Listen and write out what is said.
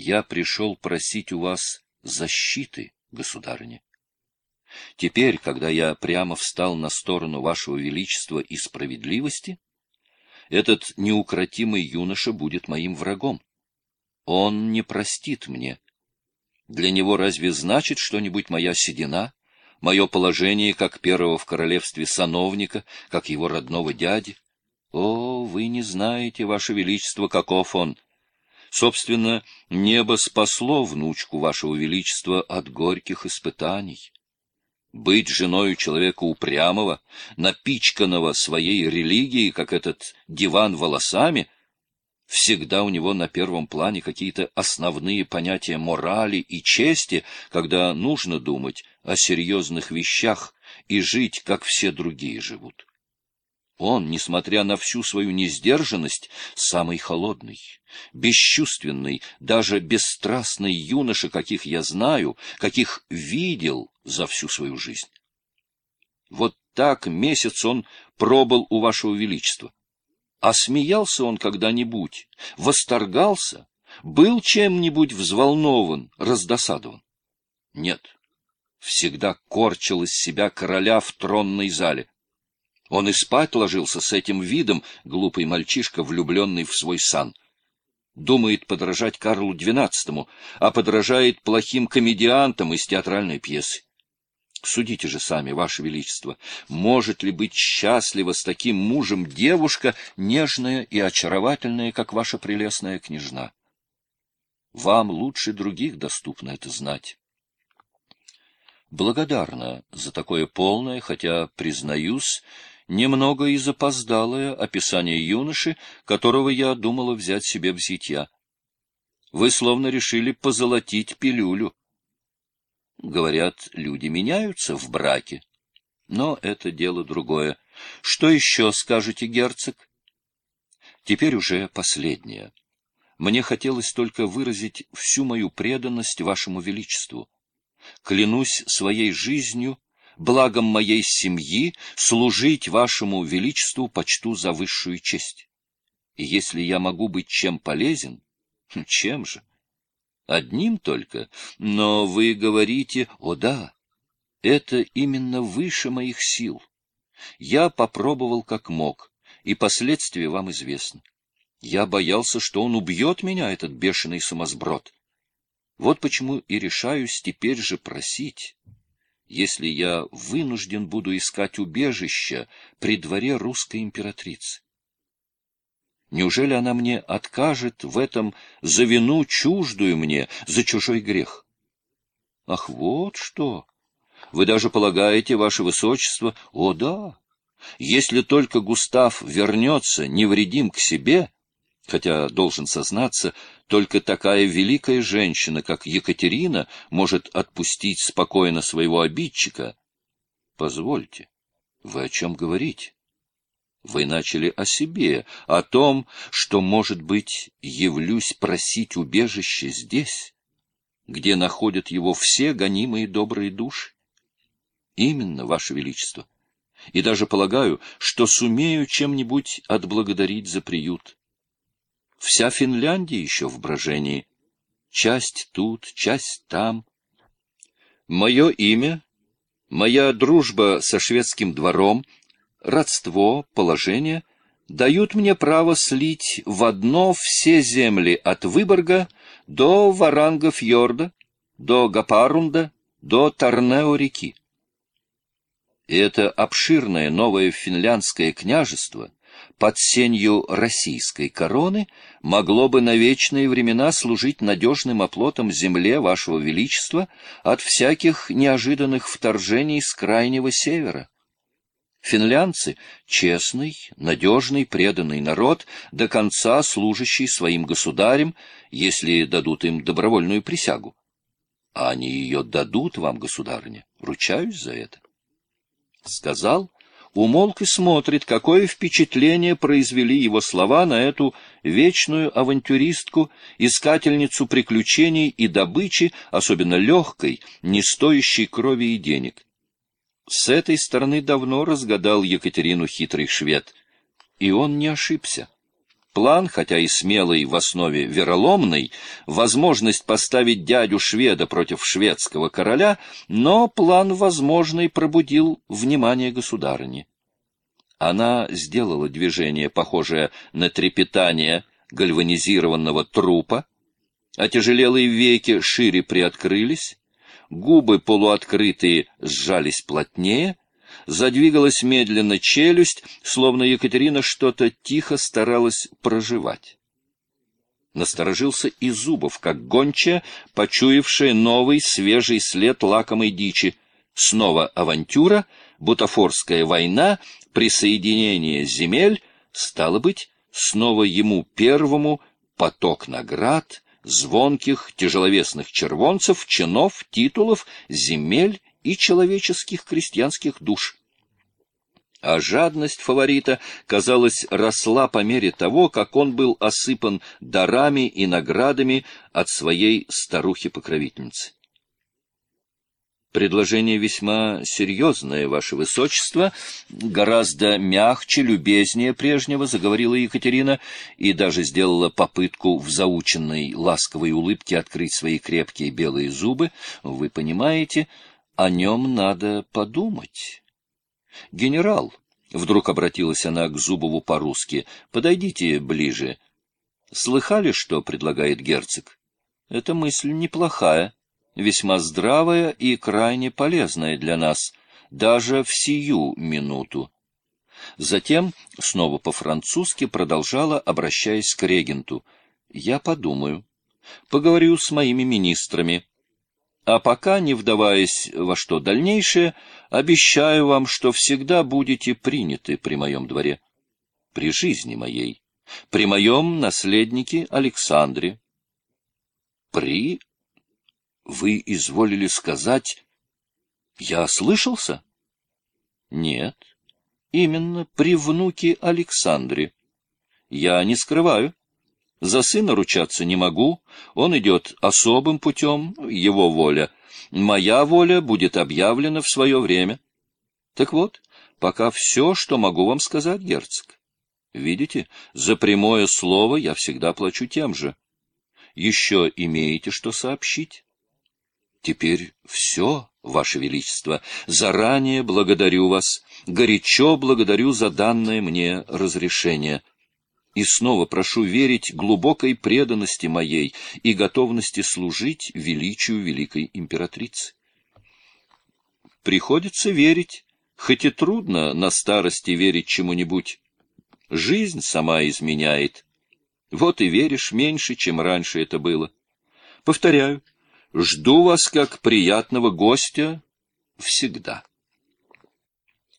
я пришел просить у вас защиты, государыня. Теперь, когда я прямо встал на сторону вашего величества и справедливости, этот неукротимый юноша будет моим врагом. Он не простит мне. Для него разве значит что-нибудь моя седина, мое положение как первого в королевстве сановника, как его родного дяди? О, вы не знаете, ваше величество, каков он! Собственно, небо спасло внучку вашего величества от горьких испытаний. Быть женою человека упрямого, напичканного своей религией, как этот диван волосами, всегда у него на первом плане какие-то основные понятия морали и чести, когда нужно думать о серьезных вещах и жить, как все другие живут. Он, несмотря на всю свою несдержанность, самый холодный, бесчувственный, даже бесстрастный юноша, каких я знаю, каких видел за всю свою жизнь. Вот так месяц он пробыл у вашего величества. А смеялся он когда-нибудь, восторгался, был чем-нибудь взволнован, раздосадован? Нет, всегда корчил из себя короля в тронной зале. Он и спать ложился с этим видом, глупый мальчишка, влюбленный в свой сан. Думает подражать Карлу XII, а подражает плохим комедиантам из театральной пьесы. Судите же сами, Ваше Величество, может ли быть счастлива с таким мужем девушка, нежная и очаровательная, как ваша прелестная княжна? Вам лучше других доступно это знать. Благодарна за такое полное, хотя, признаюсь, немного и запоздалое описание юноши, которого я думала взять себе в зятья. Вы словно решили позолотить пилюлю. Говорят, люди меняются в браке. Но это дело другое. Что еще скажете, герцог? Теперь уже последнее. Мне хотелось только выразить всю мою преданность вашему величеству. Клянусь своей жизнью благом моей семьи, служить вашему величеству почту за высшую честь. И если я могу быть чем полезен, хм, чем же? Одним только, но вы говорите, о да, это именно выше моих сил. Я попробовал как мог, и последствия вам известны. Я боялся, что он убьет меня, этот бешеный сумасброд. Вот почему и решаюсь теперь же просить если я вынужден буду искать убежище при дворе русской императрицы? Неужели она мне откажет в этом за вину чуждую мне, за чужой грех? Ах, вот что! Вы даже полагаете, ваше высочество, о да, если только Густав вернется невредим к себе, хотя, должен сознаться, только такая великая женщина, как Екатерина, может отпустить спокойно своего обидчика. Позвольте, вы о чем говорите? Вы начали о себе, о том, что, может быть, явлюсь просить убежище здесь, где находят его все гонимые добрые души. Именно, Ваше Величество. И даже полагаю, что сумею чем-нибудь отблагодарить за приют. Вся Финляндия еще в брожении. Часть тут, часть там. Мое имя, моя дружба со шведским двором, родство, положение дают мне право слить в одно все земли от Выборга до Варанга-фьорда, до Гапарунда, до Торнео-реки. Это обширное новое финляндское княжество — под сенью российской короны могло бы на вечные времена служить надежным оплотом земле вашего величества от всяких неожиданных вторжений с крайнего севера. Финлянцы — честный, надежный, преданный народ, до конца служащий своим государем, если дадут им добровольную присягу. А они ее дадут вам, государыня, ручаюсь за это. Сказал умолк и смотрит, какое впечатление произвели его слова на эту вечную авантюристку, искательницу приключений и добычи, особенно легкой, не стоящей крови и денег. С этой стороны давно разгадал Екатерину хитрый швед, и он не ошибся. План, хотя и смелый в основе вероломный, возможность поставить дядю шведа против шведского короля, но план возможный пробудил внимание государыни. Она сделала движение, похожее на трепетание гальванизированного трупа, отяжелелые веки шире приоткрылись, губы полуоткрытые сжались плотнее, Задвигалась медленно челюсть, словно Екатерина что-то тихо старалась проживать. Насторожился и Зубов, как гончая, почуявшая новый свежий след лакомой дичи. Снова авантюра, бутафорская война, присоединение земель, стало быть, снова ему первому поток наград, звонких, тяжеловесных червонцев, чинов, титулов, земель и человеческих крестьянских душ. А жадность фаворита, казалось, росла по мере того, как он был осыпан дарами и наградами от своей старухи-покровительницы. Предложение весьма серьезное, Ваше Высочество, гораздо мягче, любезнее прежнего, заговорила Екатерина, и даже сделала попытку в заученной ласковой улыбке открыть свои крепкие белые зубы. Вы понимаете, о нем надо подумать. Генерал, — вдруг обратилась она к Зубову по-русски, — подойдите ближе. Слыхали, что предлагает герцог? Эта мысль неплохая, весьма здравая и крайне полезная для нас, даже в сию минуту. Затем, снова по-французски, продолжала, обращаясь к регенту. — Я подумаю. Поговорю с моими министрами. А пока, не вдаваясь во что дальнейшее, обещаю вам, что всегда будете приняты при моем дворе, при жизни моей, при моем наследнике Александре. При... Вы изволили сказать... Я ослышался? Нет, именно при внуке Александре. Я не скрываю. За сына ручаться не могу, он идет особым путем, его воля. Моя воля будет объявлена в свое время. Так вот, пока все, что могу вам сказать, герцог. Видите, за прямое слово я всегда плачу тем же. Еще имеете что сообщить? Теперь все, Ваше Величество. Заранее благодарю вас, горячо благодарю за данное мне разрешение и снова прошу верить глубокой преданности моей и готовности служить величию великой императрицы. Приходится верить, хоть и трудно на старости верить чему-нибудь. Жизнь сама изменяет. Вот и веришь меньше, чем раньше это было. Повторяю, жду вас как приятного гостя всегда.